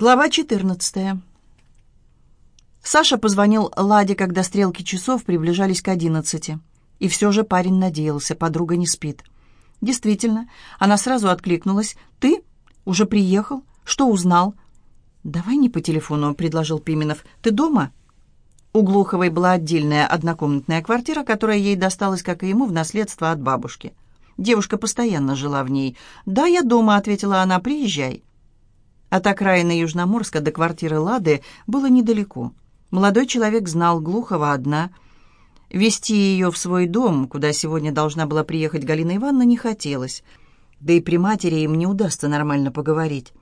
Глава 14. Саша позвонил Ладе, когда стрелки часов приближались к одиннадцати. И все же парень надеялся, подруга не спит. Действительно, она сразу откликнулась. «Ты? Уже приехал? Что узнал?» «Давай не по телефону», — предложил Пименов. «Ты дома?» У Глуховой была отдельная однокомнатная квартира, которая ей досталась, как и ему, в наследство от бабушки. Девушка постоянно жила в ней. «Да, я дома», — ответила она, — «приезжай». От окраины Южноморска до квартиры Лады было недалеко. Молодой человек знал Глухова одна. Вести ее в свой дом, куда сегодня должна была приехать Галина Ивановна, не хотелось. Да и при матери им не удастся нормально поговорить.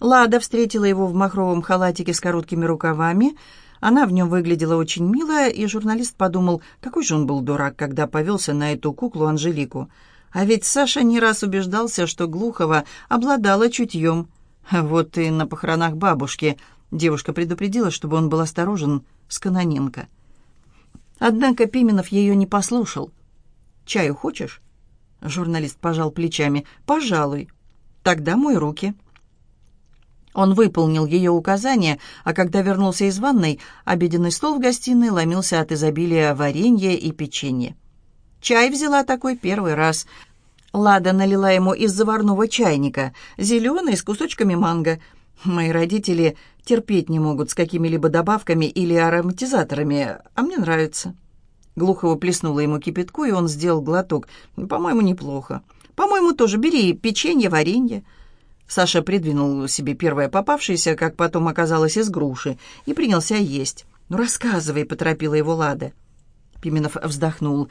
Лада встретила его в махровом халатике с короткими рукавами. Она в нем выглядела очень мило, и журналист подумал, какой же он был дурак, когда повелся на эту куклу Анжелику. А ведь Саша не раз убеждался, что Глухова обладала чутьем – вот и на похоронах бабушки девушка предупредила, чтобы он был осторожен с Каноненко. Однако Пименов ее не послушал. «Чаю хочешь?» Журналист пожал плечами. «Пожалуй. Тогда мой руки». Он выполнил ее указание, а когда вернулся из ванной, обеденный стол в гостиной ломился от изобилия варенья и печенья. Чай взяла такой первый раз — Лада налила ему из заварного чайника, зеленый, с кусочками манго. Мои родители терпеть не могут с какими-либо добавками или ароматизаторами, а мне нравится. Глухого плеснула ему кипятку, и он сделал глоток. «По-моему, неплохо. По-моему, тоже бери печенье, варенье». Саша придвинул себе первое попавшееся, как потом оказалось, из груши, и принялся есть. «Ну, рассказывай», — поторопила его Лада. Пименов вздохнул.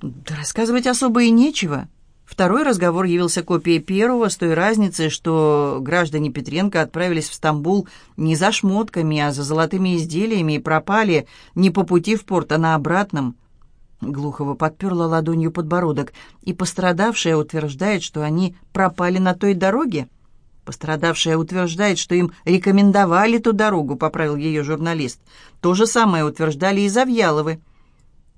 «Да рассказывать особо и нечего. Второй разговор явился копией первого, с той разницей, что граждане Петренко отправились в Стамбул не за шмотками, а за золотыми изделиями и пропали не по пути в порт, а на обратном. Глухова подперла ладонью подбородок, и пострадавшая утверждает, что они пропали на той дороге. Пострадавшая утверждает, что им рекомендовали ту дорогу, поправил ее журналист. То же самое утверждали и Завьяловы.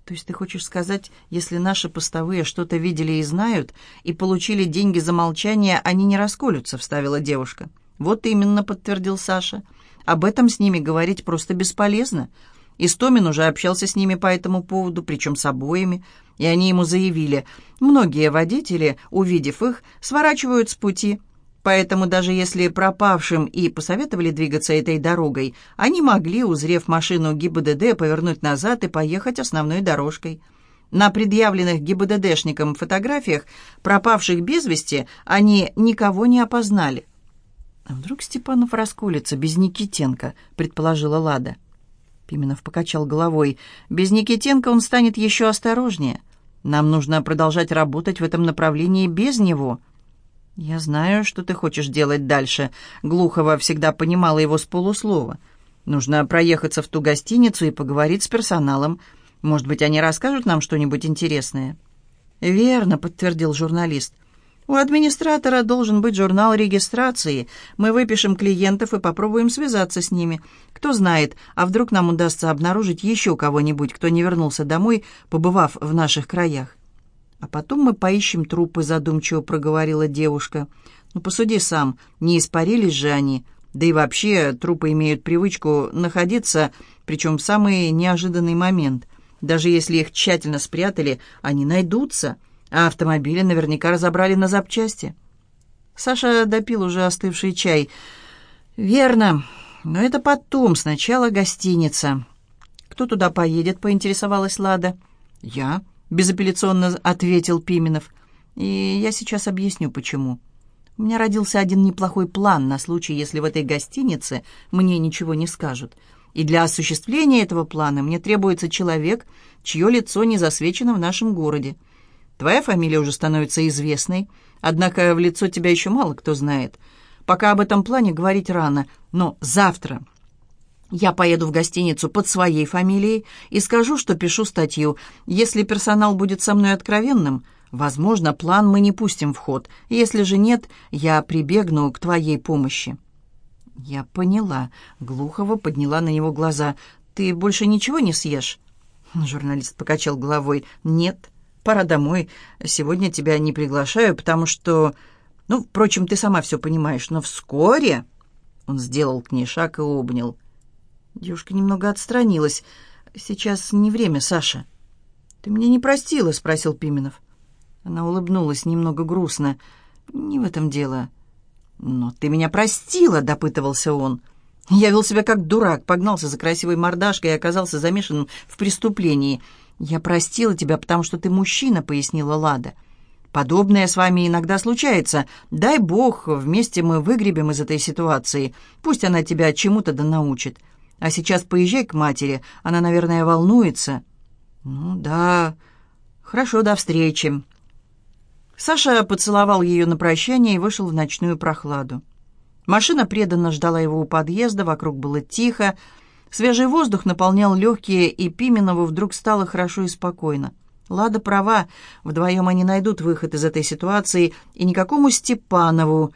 То есть ты хочешь сказать, если наши постовые что-то видели и знают, и получили деньги за молчание, они не расколются, вставила девушка. Вот именно, подтвердил Саша. Об этом с ними говорить просто бесполезно. Истомин уже общался с ними по этому поводу, причем с обоими, и они ему заявили, многие водители, увидев их, сворачивают с пути, Поэтому даже если пропавшим и посоветовали двигаться этой дорогой, они могли, узрев машину ГИБДД, повернуть назад и поехать основной дорожкой. На предъявленных ГИБДДшникам фотографиях пропавших без вести они никого не опознали. «А вдруг Степанов расколется без Никитенко?» — предположила Лада. Пименов покачал головой. «Без Никитенко он станет еще осторожнее. Нам нужно продолжать работать в этом направлении без него». «Я знаю, что ты хочешь делать дальше», — Глухова всегда понимала его с полуслова. «Нужно проехаться в ту гостиницу и поговорить с персоналом. Может быть, они расскажут нам что-нибудь интересное?» «Верно», — подтвердил журналист. «У администратора должен быть журнал регистрации. Мы выпишем клиентов и попробуем связаться с ними. Кто знает, а вдруг нам удастся обнаружить еще кого-нибудь, кто не вернулся домой, побывав в наших краях». «А потом мы поищем трупы», — задумчиво проговорила девушка. «Ну, посуди сам, не испарились же они. Да и вообще трупы имеют привычку находиться, причем в самый неожиданный момент. Даже если их тщательно спрятали, они найдутся, а автомобили наверняка разобрали на запчасти». Саша допил уже остывший чай. «Верно, но это потом, сначала гостиница». «Кто туда поедет?» — поинтересовалась Лада. «Я», безапелляционно ответил Пименов. И я сейчас объясню, почему. У меня родился один неплохой план на случай, если в этой гостинице мне ничего не скажут. И для осуществления этого плана мне требуется человек, чье лицо не засвечено в нашем городе. Твоя фамилия уже становится известной, однако в лицо тебя еще мало кто знает. Пока об этом плане говорить рано, но завтра я поеду в гостиницу под своей фамилией и скажу, что пишу статью. Если персонал будет со мной откровенным, возможно, план мы не пустим в ход. Если же нет, я прибегну к твоей помощи». «Я поняла». Глухова подняла на него глаза. «Ты больше ничего не съешь?» Журналист покачал головой. «Нет, пора домой. Сегодня тебя не приглашаю, потому что... Ну, впрочем, ты сама все понимаешь, но вскоре...» Он сделал к ней шаг и обнял. Девушка немного отстранилась. «Сейчас не время, Саша». «Ты меня не простила?» — спросил Пименов. Она улыбнулась немного грустно. «Не в этом дело». «Но ты меня простила», — допытывался он. «Я вел себя как дурак, погнался за красивой мордашкой и оказался замешанным в преступлении. Я простила тебя, потому что ты мужчина», — пояснила Лада. «Подобное с вами иногда случается. Дай бог, вместе мы выгребем из этой ситуации. Пусть она тебя чему-то да научит. А сейчас поезжай к матери, она, наверное, волнуется». «Ну да, хорошо, до встречи». Саша поцеловал ее на прощание и вышел в ночную прохладу. Машина преданно ждала его у подъезда, вокруг было тихо. Свежий воздух наполнял легкие, и Пименову вдруг стало хорошо и спокойно. Лада права, вдвоем они найдут выход из этой ситуации, и никакому Степанову...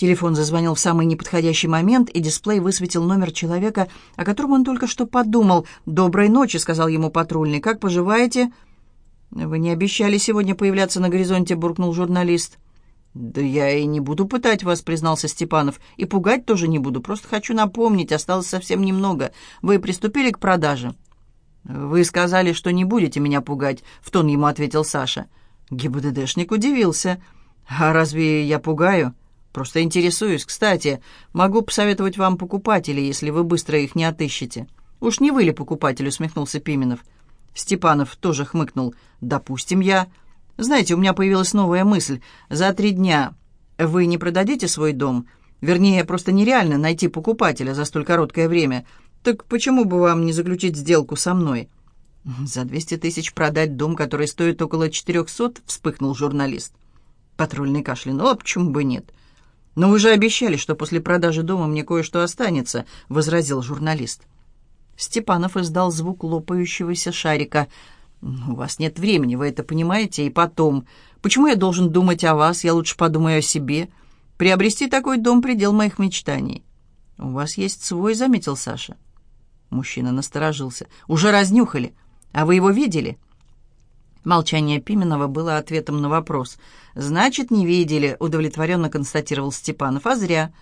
Телефон зазвонил в самый неподходящий момент, и дисплей высветил номер человека, о котором он только что подумал. «Доброй ночи», — сказал ему патрульный. «Как поживаете?» «Вы не обещали сегодня появляться на горизонте», — буркнул журналист. «Да я и не буду пытать вас», — признался Степанов. «И пугать тоже не буду. Просто хочу напомнить, осталось совсем немного. Вы приступили к продаже?» «Вы сказали, что не будете меня пугать», — в тон ему ответил Саша. ГИБДДшник удивился. «А разве я пугаю?» «Просто интересуюсь. Кстати, могу посоветовать вам покупателей, если вы быстро их не отыщете». «Уж не вы ли покупатель?» — усмехнулся Пименов. Степанов тоже хмыкнул. «Допустим, я...» «Знаете, у меня появилась новая мысль. За три дня вы не продадите свой дом? Вернее, просто нереально найти покупателя за столь короткое время. Так почему бы вам не заключить сделку со мной?» «За двести тысяч продать дом, который стоит около четырехсот?» — вспыхнул журналист. Патрульный кашлянул. «А почему бы нет?» «Но вы же обещали, что после продажи дома мне кое-что останется», — возразил журналист. Степанов издал звук лопающегося шарика. «У вас нет времени, вы это понимаете? И потом, почему я должен думать о вас? Я лучше подумаю о себе. Приобрести такой дом — предел моих мечтаний». «У вас есть свой», — заметил Саша. Мужчина насторожился. «Уже разнюхали. А вы его видели?» Молчание Пименова было ответом на вопрос. «Значит, не видели», — удовлетворенно констатировал Степанов. «А зря.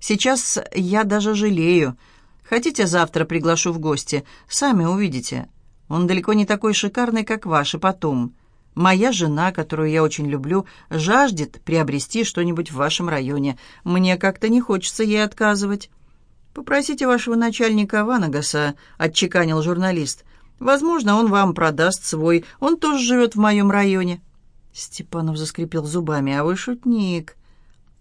Сейчас я даже жалею. Хотите, завтра приглашу в гости? Сами увидите. Он далеко не такой шикарный, как ваш, и потом. Моя жена, которую я очень люблю, жаждет приобрести что-нибудь в вашем районе. Мне как-то не хочется ей отказывать». «Попросите вашего начальника Ванагаса», — отчеканил журналист. «Возможно, он вам продаст свой. Он тоже живет в моем районе». Степанов заскрипел зубами. «А вы шутник».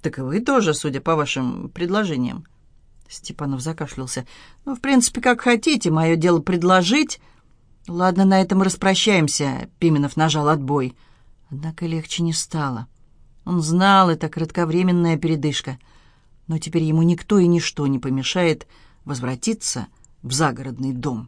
«Так и вы тоже, судя по вашим предложениям». Степанов закашлялся. «Ну, в принципе, как хотите. Мое дело предложить». «Ладно, на этом распрощаемся», — Пименов нажал отбой. Однако легче не стало. Он знал, это кратковременная передышка. Но теперь ему никто и ничто не помешает возвратиться в загородный дом.